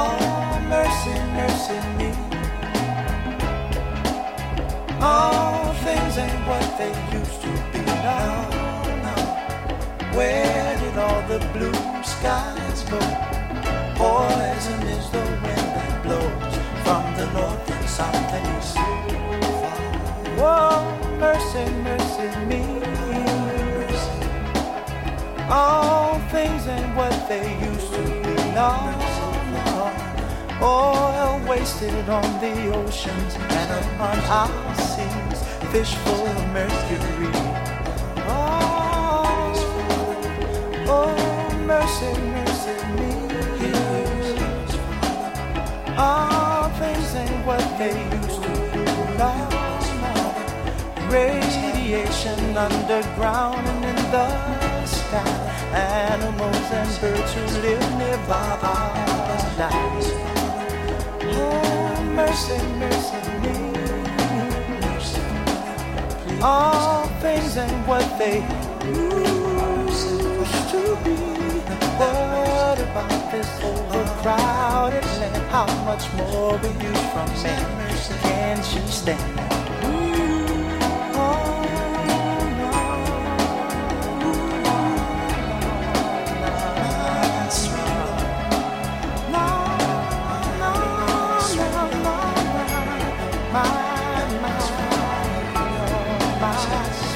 Oh, mercy, mercy me. Things ain't what they used to be now. now. Where did all the blue skies go? Poison is the wind that blows from the north south. Oh, mercy, mercy me. All things ain't what they used to be now. Oil wasted on the oceans and upon our seas. Fish full of mercury. Oh, oh, mercy, mercy me. All things ain't what they used to be. No. Radiation underground and in the sky. Animals and birds who live nearby are alive. All things ain't what they used to be. What about this overcrowded land? How much more will you from me? Can't you stand? past.